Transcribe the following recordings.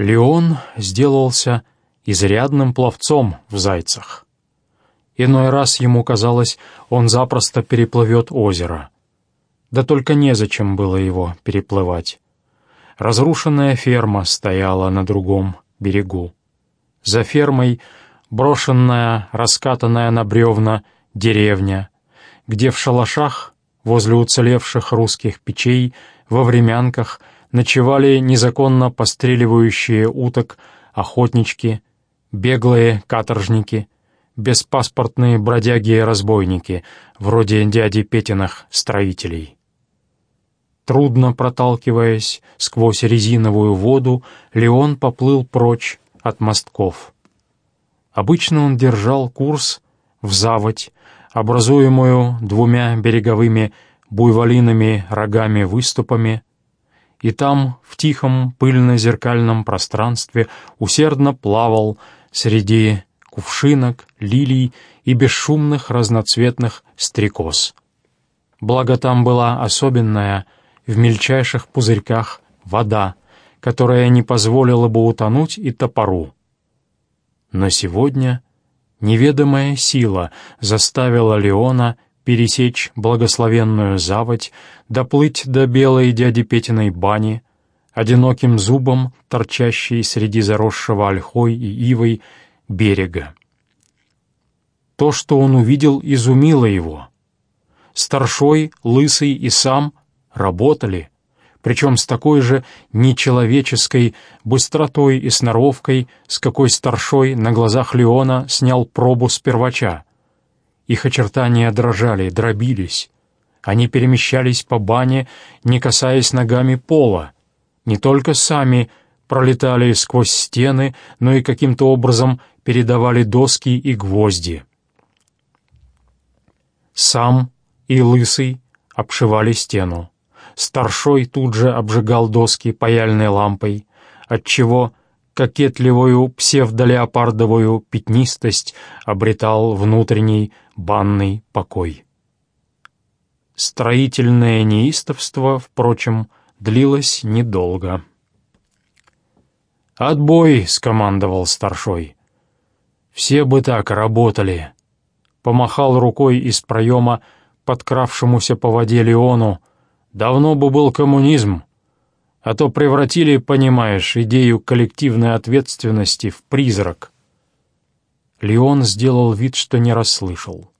Леон сделался изрядным пловцом в зайцах. Иной раз ему казалось, он запросто переплывет озеро. Да только незачем было его переплывать. Разрушенная ферма стояла на другом берегу. За фермой брошенная, раскатанная на бревна деревня, где в шалашах, возле уцелевших русских печей, во времянках ночевали незаконно постреливающие уток охотнички, беглые каторжники, беспаспортные бродяги и разбойники, вроде дяди Петиных строителей. Трудно проталкиваясь сквозь резиновую воду, Леон поплыл прочь от мостков. Обычно он держал курс в заводь, образуемую двумя береговыми буйволиными рогами-выступами, и там, в тихом пыльно-зеркальном пространстве, усердно плавал среди кувшинок, лилий и бесшумных разноцветных стрекоз. Благо там была особенная, в мельчайших пузырьках, вода, которая не позволила бы утонуть и топору. Но сегодня неведомая сила заставила Леона пересечь благословенную заводь, доплыть до белой дяди Петиной бани, одиноким зубом, торчащей среди заросшего ольхой и ивой берега. То, что он увидел, изумило его. Старшой, Лысый и сам работали, причем с такой же нечеловеческой быстротой и сноровкой, с какой старшой на глазах Леона снял пробу с первача. Их очертания дрожали, дробились. Они перемещались по бане, не касаясь ногами пола. Не только сами пролетали сквозь стены, но и каким-то образом передавали доски и гвозди. Сам и Лысый обшивали стену. Старшой тут же обжигал доски паяльной лампой, отчего кокетливую псевдолеопардовую пятнистость обретал внутренний банный покой. Строительное неистовство, впрочем, длилось недолго. «Отбой!» — скомандовал старшой. «Все бы так работали!» Помахал рукой из проема подкравшемуся по воде Леону, Давно бы был коммунизм, а то превратили, понимаешь, идею коллективной ответственности в призрак. Леон сделал вид, что не расслышал.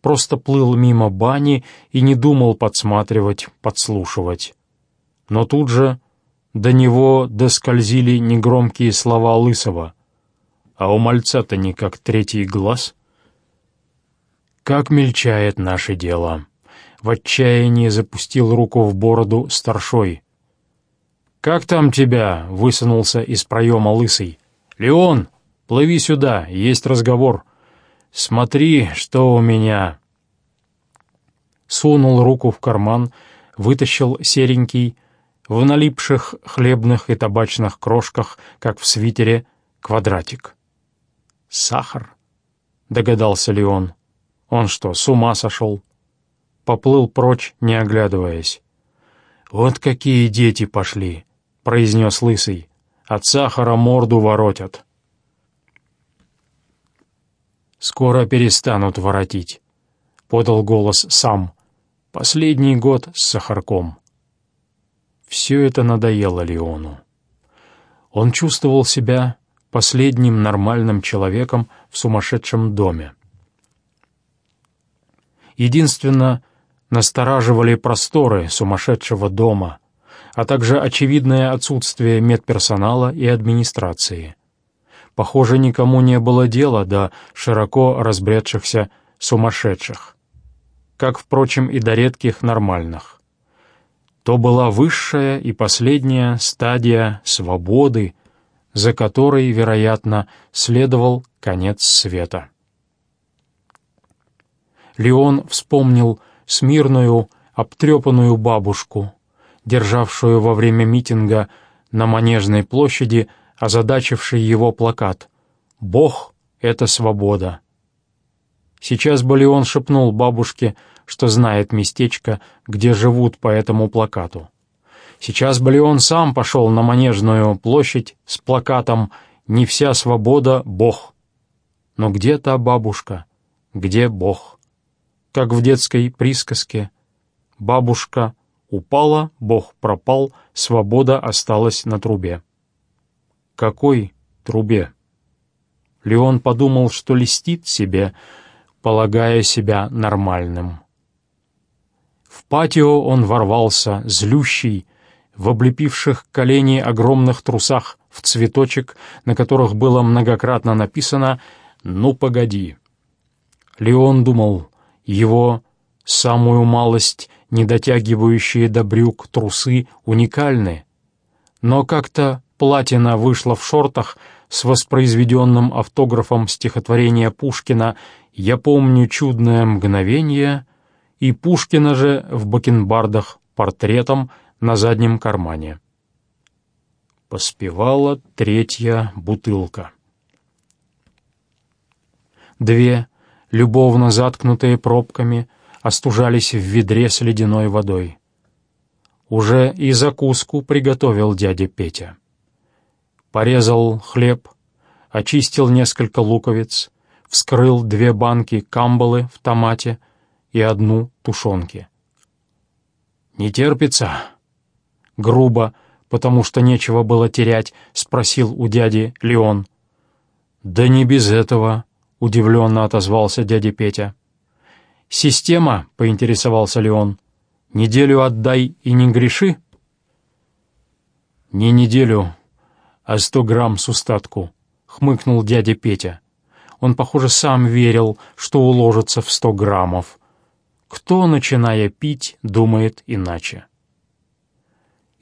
Просто плыл мимо бани и не думал подсматривать, подслушивать. Но тут же до него доскользили негромкие слова Лысого. А у мальца-то не как третий глаз. Как мельчает наше дело в отчаянии запустил руку в бороду старшой. «Как там тебя?» — высунулся из проема лысый. «Леон, плыви сюда, есть разговор. Смотри, что у меня...» Сунул руку в карман, вытащил серенький, в налипших хлебных и табачных крошках, как в свитере, квадратик. «Сахар?» — догадался Леон. «Он что, с ума сошел?» поплыл прочь, не оглядываясь. «Вот какие дети пошли!» — произнес Лысый. «От сахара морду воротят». «Скоро перестанут воротить», — подал голос сам. «Последний год с сахарком». Все это надоело Леону. Он чувствовал себя последним нормальным человеком в сумасшедшем доме. Единственно, настораживали просторы сумасшедшего дома, а также очевидное отсутствие медперсонала и администрации. Похоже, никому не было дела до широко разбредшихся сумасшедших, как, впрочем, и до редких нормальных. То была высшая и последняя стадия свободы, за которой, вероятно, следовал конец света. Леон вспомнил смирную, обтрепанную бабушку, державшую во время митинга на Манежной площади озадачивший его плакат «Бог — это свобода». Сейчас Балион шепнул бабушке, что знает местечко, где живут по этому плакату. Сейчас бы Леон сам пошел на Манежную площадь с плакатом «Не вся свобода — Бог». Но где та бабушка? Где Бог? Как в детской присказке. Бабушка упала, Бог пропал, свобода осталась на трубе. Какой трубе? Леон подумал, что листит себе, полагая себя нормальным. В патио он ворвался, злющий, в облепивших колени огромных трусах в цветочек, на которых было многократно написано «Ну, погоди». Леон думал, его самую малость, не дотягивающие до брюк трусы, уникальны. Но как-то платина вышла в шортах с воспроизведенным автографом стихотворения Пушкина «Я помню чудное мгновение», и Пушкина же в бакенбардах портретом на заднем кармане. Поспевала третья бутылка. Две, любовно заткнутые пробками, остужались в ведре с ледяной водой. Уже и закуску приготовил дядя Петя. Порезал хлеб, очистил несколько луковиц, вскрыл две банки камбалы в томате и одну тушенки. «Не терпится?» Грубо, потому что нечего было терять, спросил у дяди Леон. «Да не без этого», — удивленно отозвался дядя Петя. «Система?» — поинтересовался Леон. «Неделю отдай и не греши?» «Не неделю, а сто грамм с устатку», — хмыкнул дядя Петя. Он, похоже, сам верил, что уложится в сто граммов. Кто, начиная пить, думает иначе?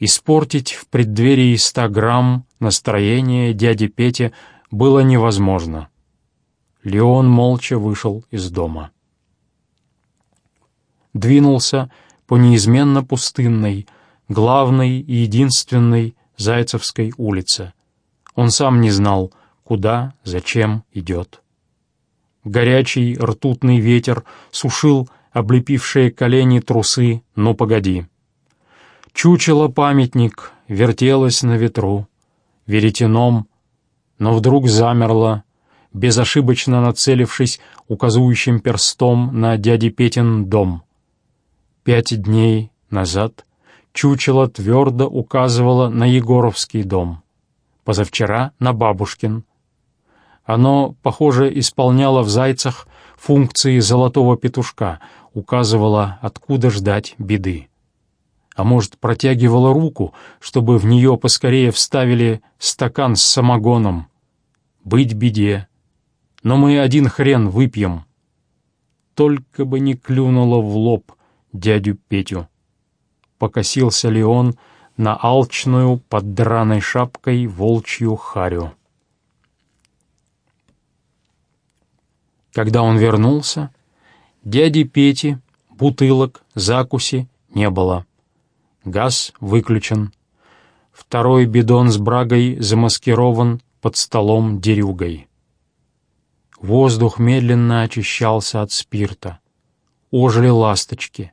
Испортить в преддверии ста грамм настроение дяди Пети было невозможно. Леон молча вышел из дома. Двинулся по неизменно пустынной, главной и единственной Зайцевской улице. Он сам не знал, куда, зачем идет. Горячий ртутный ветер сушил облепившие колени трусы «Ну, погоди». Чучело-памятник вертелось на ветру, веретеном, но вдруг замерло, безошибочно нацелившись указующим перстом на дяди Петин дом. Пять дней назад чучело твердо указывало на Егоровский дом, позавчера — на бабушкин. Оно, похоже, исполняло в «Зайцах» функции золотого петушка — указывала, откуда ждать беды. А может, протягивала руку, чтобы в нее поскорее вставили стакан с самогоном. Быть беде. Но мы один хрен выпьем. Только бы не клюнуло в лоб дядю Петю. Покосился ли он на алчную под драной шапкой волчью харю. Когда он вернулся, Дяди Пети, бутылок, закуси не было. Газ выключен. Второй бидон с брагой замаскирован под столом дерюгой. Воздух медленно очищался от спирта. Ожили ласточки.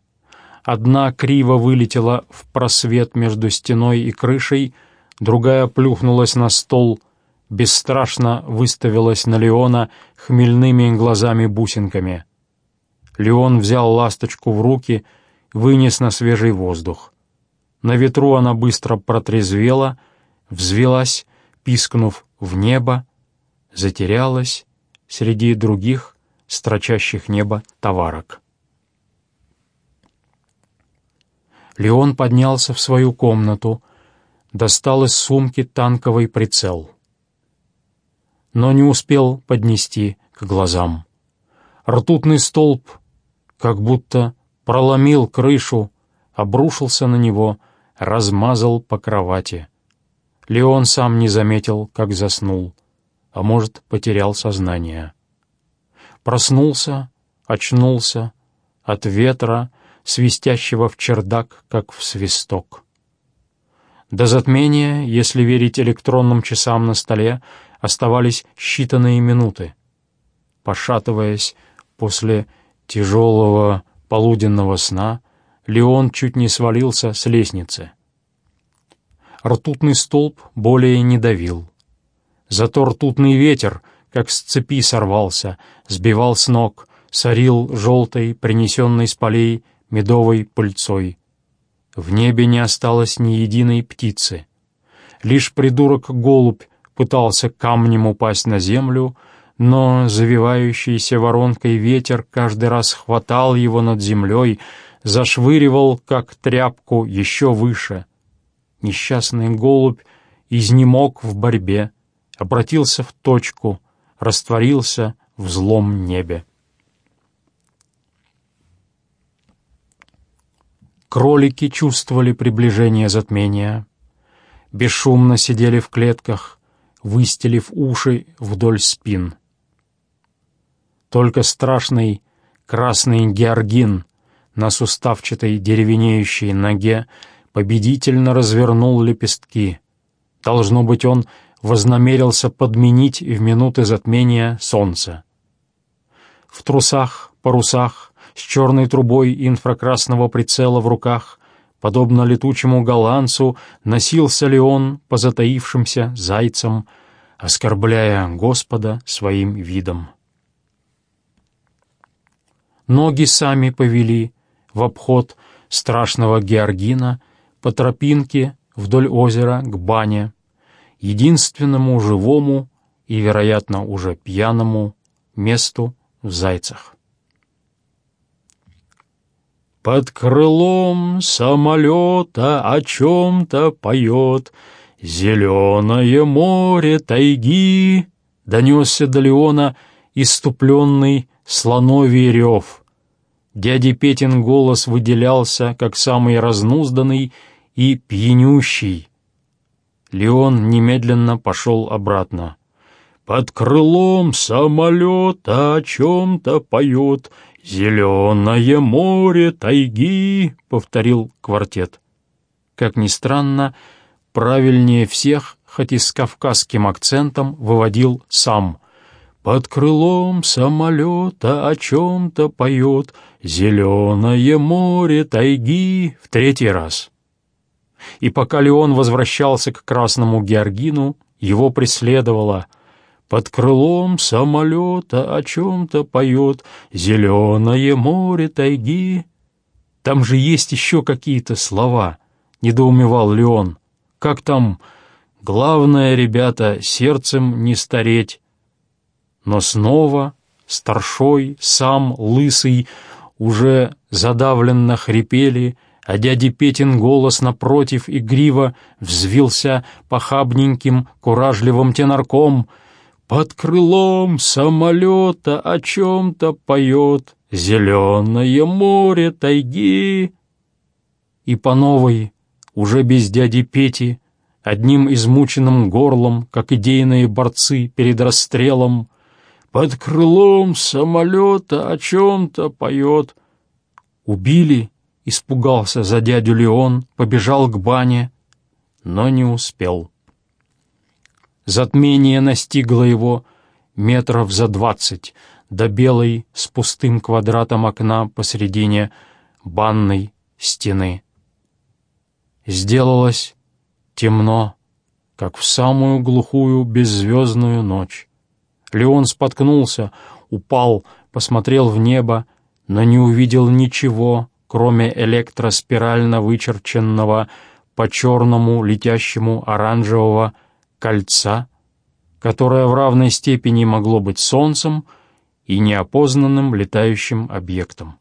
Одна криво вылетела в просвет между стеной и крышей, другая плюхнулась на стол, бесстрашно выставилась на Леона хмельными глазами-бусинками — Леон взял ласточку в руки, вынес на свежий воздух. На ветру она быстро протрезвела, взвелась, пискнув в небо, затерялась среди других строчащих небо товарок. Леон поднялся в свою комнату, достал из сумки танковый прицел. Но не успел поднести к глазам. Ртутный столб как будто проломил крышу, обрушился на него, размазал по кровати. Леон сам не заметил, как заснул, а может, потерял сознание. Проснулся, очнулся от ветра, свистящего в чердак, как в свисток. До затмения, если верить электронным часам на столе, оставались считанные минуты. Пошатываясь после тяжелого полуденного сна Леон чуть не свалился с лестницы. ртутный столб более не давил. Зато ртутный ветер, как с цепи сорвался, сбивал с ног, сорил желтой, принесенной с полей, медовой пыльцой. В небе не осталось ни единой птицы. Лишь придурок-голубь пытался камнем упасть на землю, но завивающийся воронкой ветер каждый раз хватал его над землей, зашвыривал, как тряпку, еще выше. Несчастный голубь изнемог в борьбе, обратился в точку, растворился в злом небе. Кролики чувствовали приближение затмения. Бесшумно сидели в клетках, выстелив уши вдоль спин. Только страшный красный георгин на суставчатой деревенеющей ноге победительно развернул лепестки. Должно быть, он вознамерился подменить в минуты затмения солнце. В трусах, парусах, с черной трубой инфракрасного прицела в руках, подобно летучему голландцу, носился ли он по затаившимся зайцам, оскорбляя Господа своим видом. Ноги сами повели в обход страшного Георгина по тропинке вдоль озера к бане, единственному живому и, вероятно, уже пьяному месту в Зайцах. Под крылом самолета о чем-то поет Зеленое море тайги, Донесся до Леона иступленный слоновий рев. Дяди Петин голос выделялся, как самый разнузданный и пьянющий. Леон немедленно пошел обратно. «Под крылом самолета о чем-то поет зеленое море тайги», — повторил квартет. Как ни странно, правильнее всех, хоть и с кавказским акцентом, выводил сам — под крылом самолета о чем-то поет Зеленое море тайги в третий раз. И пока Леон возвращался к Красному Георгину, его преследовало Под крылом самолета о чем-то поет Зеленое море тайги. Там же есть еще какие-то слова, недоумевал Леон. Как там «Главное, ребята, сердцем не стареть», но снова старшой, сам, лысый, уже задавленно хрипели, а дяди Петин голос напротив игриво взвился похабненьким, куражливым тенарком. «Под крылом самолета о чем-то поет зеленое море тайги». И по новой, уже без дяди Пети, одним измученным горлом, как идейные борцы перед расстрелом, под крылом самолета о чем-то поет. Убили, испугался за дядю Леон, побежал к бане, но не успел. Затмение настигло его метров за двадцать до белой с пустым квадратом окна посредине банной стены. Сделалось темно, как в самую глухую беззвездную ночь. Леон споткнулся, упал, посмотрел в небо, но не увидел ничего, кроме электроспирально вычерченного по черному летящему оранжевого кольца, которое в равной степени могло быть Солнцем и неопознанным летающим объектом.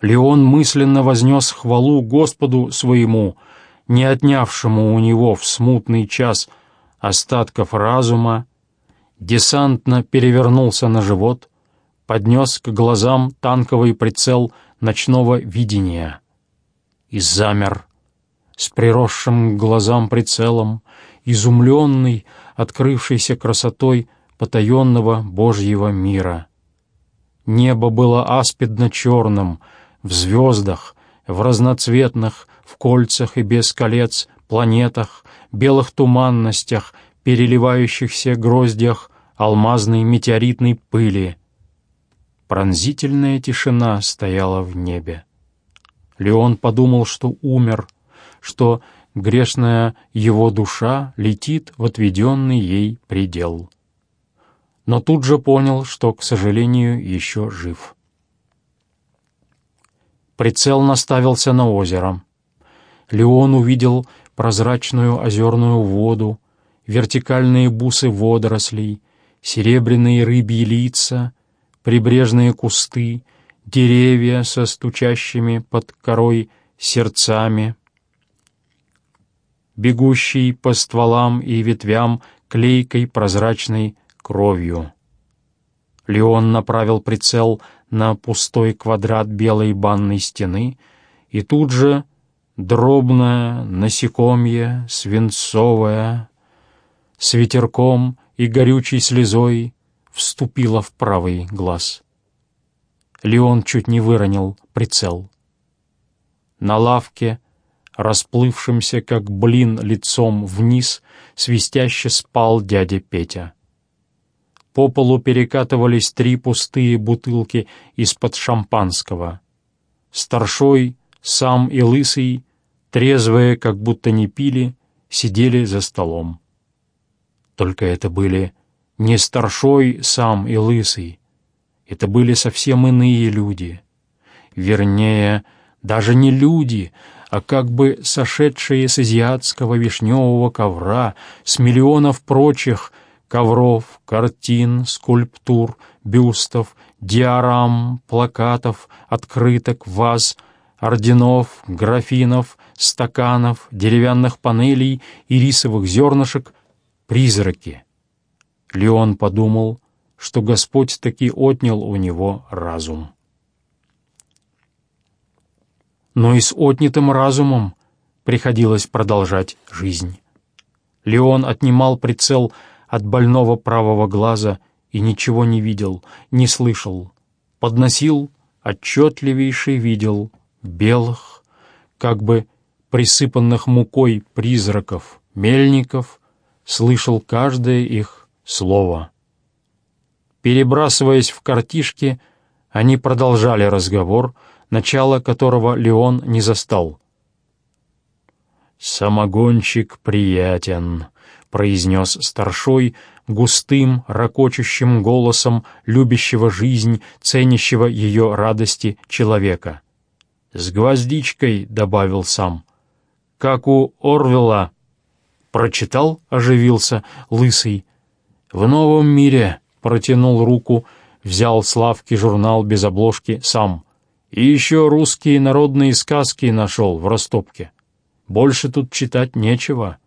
Леон мысленно вознес хвалу Господу своему, не отнявшему у него в смутный час — остатков разума, десантно перевернулся на живот, поднес к глазам танковый прицел ночного видения и замер с приросшим к глазам прицелом, изумленный открывшейся красотой потаенного Божьего мира. Небо было аспидно-черным, в звездах, в разноцветных, в кольцах и без колец планетах, белых туманностях, переливающихся гроздях алмазной метеоритной пыли. Пронзительная тишина стояла в небе. Леон подумал, что умер, что грешная его душа летит в отведенный ей предел. Но тут же понял, что, к сожалению, еще жив. Прицел наставился на озеро. Леон увидел прозрачную озерную воду, вертикальные бусы водорослей, серебряные рыбьи лица, прибрежные кусты, деревья со стучащими под корой сердцами, бегущий по стволам и ветвям клейкой прозрачной кровью. Леон направил прицел на пустой квадрат белой банной стены, и тут же дробное насекомье, свинцовое, с ветерком и горючей слезой вступило в правый глаз. Леон чуть не выронил прицел. На лавке, расплывшимся как блин лицом вниз, свистяще спал дядя Петя. По полу перекатывались три пустые бутылки из-под шампанского. Старшой, сам и лысый, трезвые, как будто не пили, сидели за столом. Только это были не старшой, сам и лысый. Это были совсем иные люди. Вернее, даже не люди, а как бы сошедшие с азиатского вишневого ковра, с миллионов прочих ковров, картин, скульптур, бюстов, диорам, плакатов, открыток, ваз, орденов, графинов, стаканов, деревянных панелей и рисовых зернышек призраки. Леон подумал, что Господь таки отнял у него разум. Но и с отнятым разумом приходилось продолжать жизнь. Леон отнимал прицел от больного правого глаза и ничего не видел, не слышал. Подносил, отчетливейший видел белых, как бы присыпанных мукой призраков, мельников, слышал каждое их слово. Перебрасываясь в картишки, они продолжали разговор, начало которого Леон не застал. «Самогончик приятен», — произнес старшой густым, ракочущим голосом любящего жизнь, ценящего ее радости человека. «С гвоздичкой», — добавил сам, — «как у Орвела». «Прочитал?» — оживился лысый. «В новом мире», — протянул руку, взял с лавки журнал без обложки сам. «И еще русские народные сказки нашел в растопке. Больше тут читать нечего».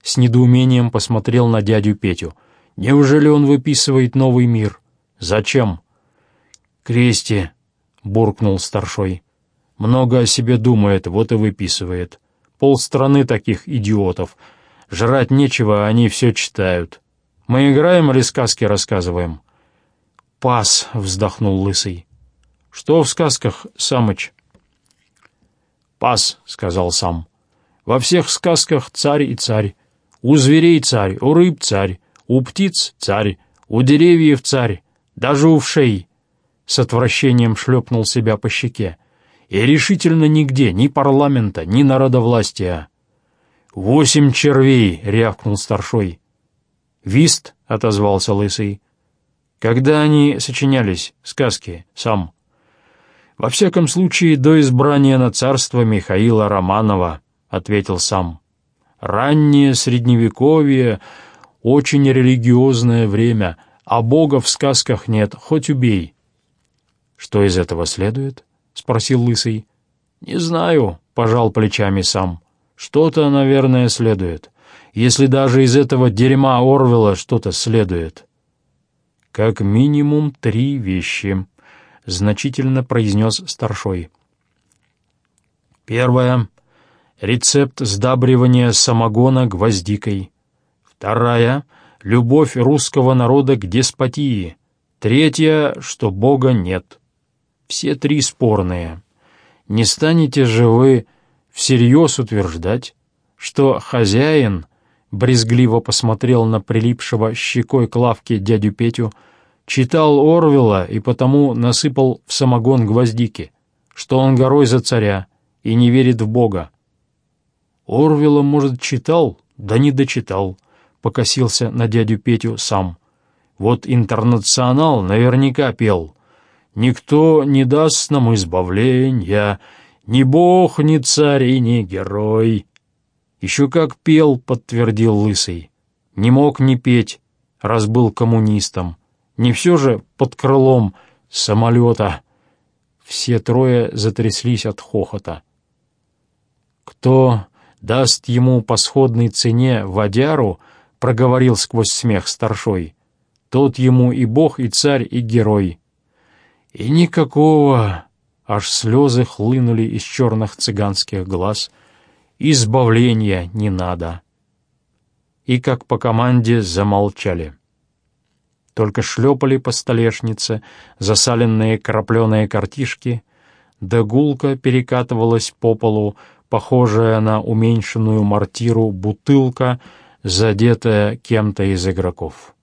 С недоумением посмотрел на дядю Петю. «Неужели он выписывает новый мир? Зачем?» «Крести», — буркнул старшой. «Много о себе думает, вот и выписывает. Полстраны таких идиотов. Жрать нечего, а они все читают. Мы играем или сказки рассказываем?» «Пас», — вздохнул Лысый. «Что в сказках, Самыч?» «Пас», — сказал сам. «Во всех сказках царь и царь. У зверей царь, у рыб царь, у птиц царь, у деревьев царь, даже у вшей». С отвращением шлепнул себя по щеке. «И решительно нигде, ни парламента, ни народовластия». «Восемь червей!» — рявкнул старшой. «Вист!» — отозвался лысый. «Когда они сочинялись, сказки, сам?» «Во всяком случае, до избрания на царство Михаила Романова», — ответил сам. «Раннее Средневековье — очень религиозное время, а Бога в сказках нет, хоть убей». «Что из этого следует?» — спросил Лысый. «Не знаю», — пожал плечами сам. Что-то, наверное, следует. Если даже из этого дерьма Орвела что-то следует. Как минимум три вещи, — значительно произнес старшой. Первое — рецепт сдабривания самогона гвоздикой. Вторая — любовь русского народа к деспотии. Третья — что Бога нет. Все три спорные. Не станете же вы всерьез утверждать, что хозяин брезгливо посмотрел на прилипшего щекой к лавке дядю Петю, читал Орвела и потому насыпал в самогон гвоздики, что он горой за царя и не верит в Бога. Орвела, может, читал, да не дочитал, покосился на дядю Петю сам. Вот интернационал наверняка пел. Никто не даст нам избавления, ни бог, ни царь и ни герой. Еще как пел, подтвердил Лысый. Не мог не петь, раз был коммунистом. Не все же под крылом самолета. Все трое затряслись от хохота. Кто даст ему по сходной цене водяру, проговорил сквозь смех старшой, тот ему и бог, и царь, и герой. И никакого, аж слезы хлынули из черных цыганских глаз, избавления не надо. И как по команде замолчали. Только шлепали по столешнице засаленные крапленые картишки, да гулко перекатывалась по полу, похожая на уменьшенную мортиру бутылка, задетая кем-то из игроков.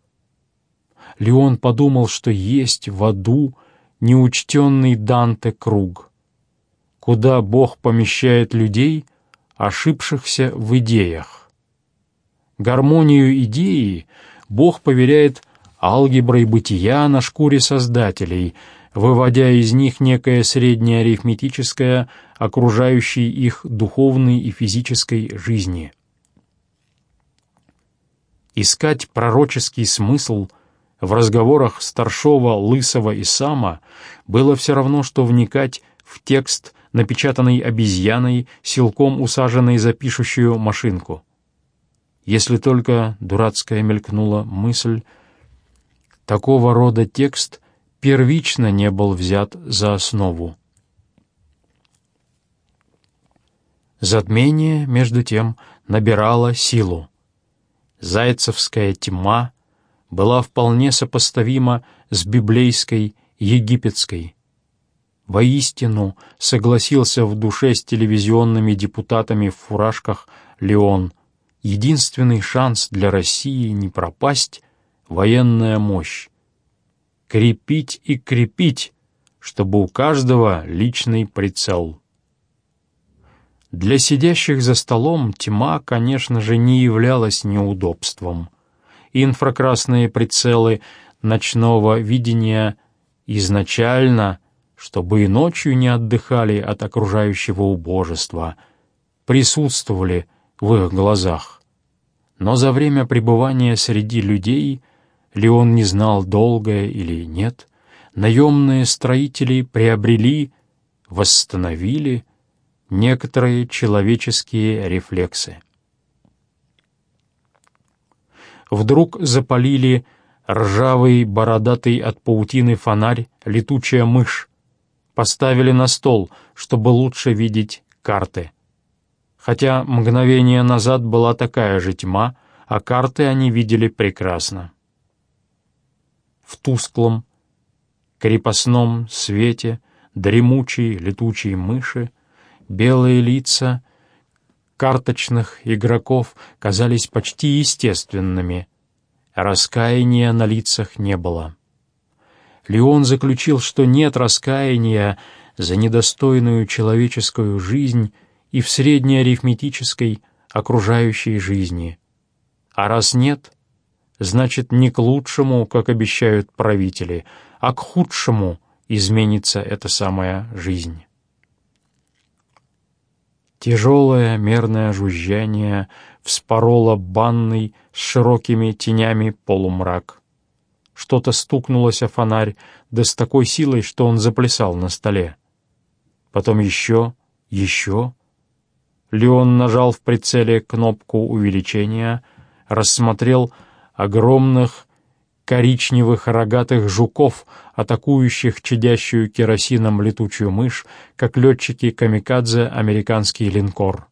Леон подумал, что есть в аду неучтенный Данте круг, куда Бог помещает людей, ошибшихся в идеях. Гармонию идеи Бог поверяет алгеброй бытия на шкуре создателей, выводя из них некое среднее арифметическое, окружающей их духовной и физической жизни. Искать пророческий смысл – в разговорах Старшова, Лысого и Сама было все равно, что вникать в текст, напечатанный обезьяной, силком усаженной за пишущую машинку. Если только дурацкая мелькнула мысль, такого рода текст первично не был взят за основу. Затмение, между тем, набирало силу. Зайцевская тьма была вполне сопоставима с библейской египетской. Воистину согласился в душе с телевизионными депутатами в фуражках Леон. Единственный шанс для России не пропасть — военная мощь. Крепить и крепить, чтобы у каждого личный прицел. Для сидящих за столом тьма, конечно же, не являлась неудобством инфракрасные прицелы ночного видения изначально, чтобы и ночью не отдыхали от окружающего убожества, присутствовали в их глазах. Но за время пребывания среди людей, ли он не знал, долгое или нет, наемные строители приобрели, восстановили некоторые человеческие рефлексы вдруг запалили ржавый, бородатый от паутины фонарь, летучая мышь. Поставили на стол, чтобы лучше видеть карты. Хотя мгновение назад была такая же тьма, а карты они видели прекрасно. В тусклом, крепостном свете дремучей летучей мыши, белые лица — карточных игроков казались почти естественными. Раскаяния на лицах не было. Леон заключил, что нет раскаяния за недостойную человеческую жизнь и в среднеарифметической окружающей жизни. А раз нет, значит не к лучшему, как обещают правители, а к худшему изменится эта самая жизнь. Тяжелое мерное жужжание вспороло банный с широкими тенями полумрак. Что-то стукнулось о фонарь, да с такой силой, что он заплясал на столе. Потом еще, еще. Леон нажал в прицеле кнопку увеличения, рассмотрел огромных коричневых рогатых жуков, атакующих чадящую керосином летучую мышь, как летчики камикадзе американский линкор.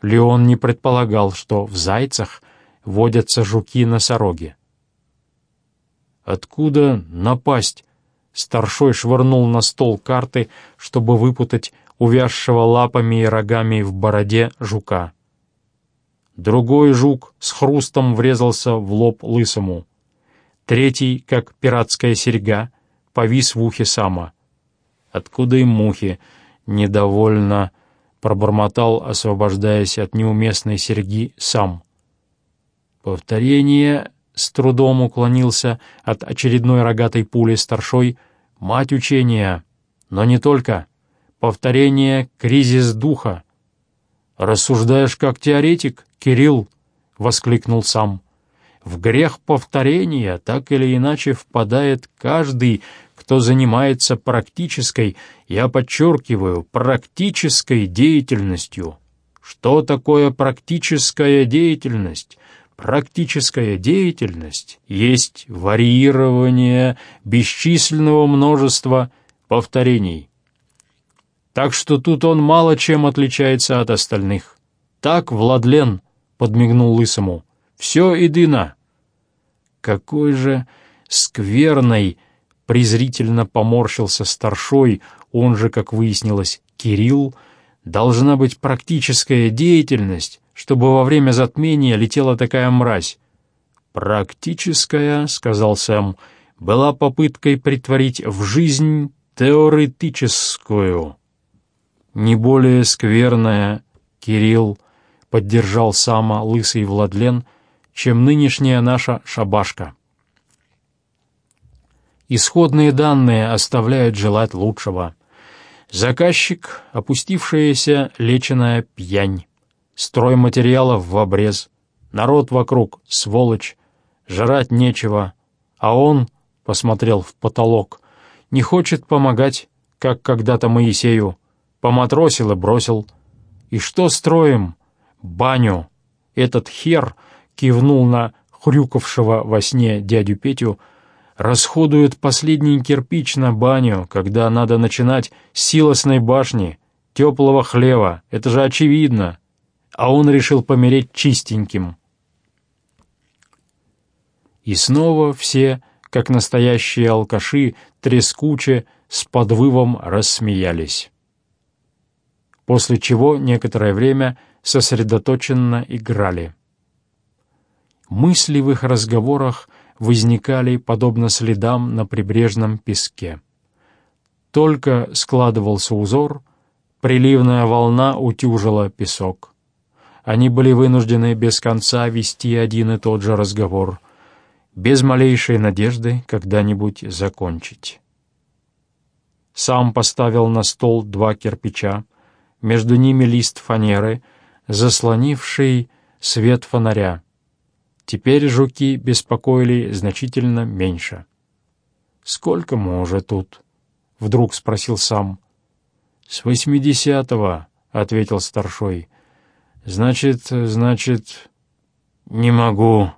Леон не предполагал, что в зайцах водятся жуки-носороги. «Откуда напасть?» Старшой швырнул на стол карты, чтобы выпутать увязшего лапами и рогами в бороде жука. Другой жук с хрустом врезался в лоб лысому. Третий, как пиратская серьга, повис в ухе сама. Откуда и мухи? Недовольно — пробормотал, освобождаясь от неуместной серьги сам. Повторение с трудом уклонился от очередной рогатой пули старшой, мать учения, но не только. Повторение — кризис духа. «Рассуждаешь как теоретик, Кирилл?» — воскликнул сам. «В грех повторения так или иначе впадает каждый, кто занимается практической, я подчеркиваю, практической деятельностью. Что такое практическая деятельность? Практическая деятельность есть варьирование бесчисленного множества повторений. Так что тут он мало чем отличается от остальных. Так, Владлен, — подмигнул Лысому, — все едино. Какой же скверной презрительно поморщился старшой, он же, как выяснилось, Кирилл, должна быть практическая деятельность, чтобы во время затмения летела такая мразь. «Практическая», — сказал Сэм, — «была попыткой притворить в жизнь теоретическую». «Не более скверная, Кирилл», — поддержал Сама лысый Владлен, — «чем нынешняя наша шабашка». Исходные данные оставляют желать лучшего. Заказчик — опустившаяся леченая пьянь. Строй материалов в обрез. Народ вокруг — сволочь. Жрать нечего. А он, — посмотрел в потолок, — не хочет помогать, как когда-то Моисею. Поматросил и бросил. И что строим? Баню. Этот хер кивнул на хрюкавшего во сне дядю Петю — расходуют последний кирпич на баню, когда надо начинать с силосной башни, теплого хлева, это же очевидно. А он решил помереть чистеньким. И снова все, как настоящие алкаши, трескуче, с подвывом рассмеялись. После чего некоторое время сосредоточенно играли. Мысли в их разговорах возникали подобно следам на прибрежном песке. Только складывался узор, приливная волна утюжила песок. Они были вынуждены без конца вести один и тот же разговор, без малейшей надежды когда-нибудь закончить. Сам поставил на стол два кирпича, между ними лист фанеры, заслонивший свет фонаря. Теперь жуки беспокоили значительно меньше. «Сколько мы уже тут?» — вдруг спросил сам. «С восьмидесятого», — ответил старшой. «Значит, значит, не могу».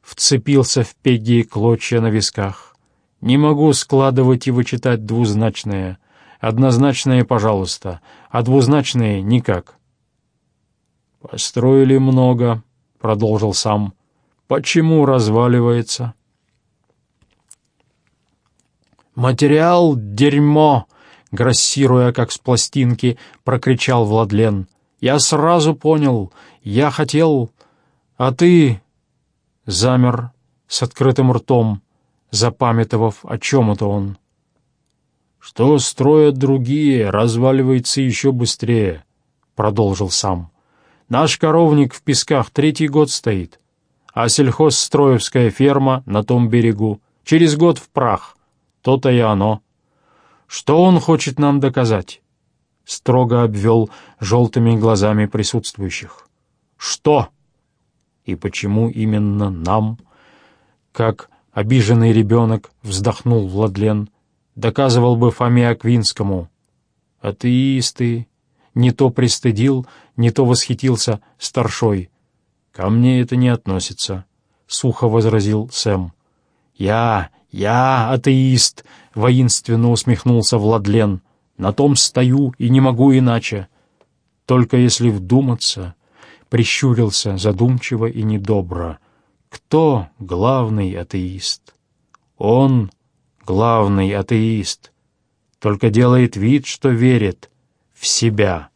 Вцепился в пеги клочья на висках. «Не могу складывать и вычитать двузначные. Однозначные, пожалуйста, а двузначные — никак». «Построили много», — продолжил сам. Почему разваливается? «Материал — дерьмо!» — грассируя, как с пластинки, прокричал Владлен. «Я сразу понял. Я хотел... А ты...» Замер с открытым ртом, запамятовав, о чем это он. «Что строят другие, разваливается еще быстрее», — продолжил сам. «Наш коровник в песках третий год стоит а сельхозстроевская ферма на том берегу. Через год в прах. То-то и оно. Что он хочет нам доказать?» Строго обвел желтыми глазами присутствующих. «Что?» «И почему именно нам?» Как обиженный ребенок вздохнул Владлен. Доказывал бы Фоме Аквинскому. Атеисты. Не то пристыдил, не то восхитился старшой. «Ко мне это не относится», — сухо возразил Сэм. «Я, я атеист», — воинственно усмехнулся Владлен. «На том стою и не могу иначе. Только если вдуматься...» — прищурился задумчиво и недобро. «Кто главный атеист?» «Он главный атеист, только делает вид, что верит в себя».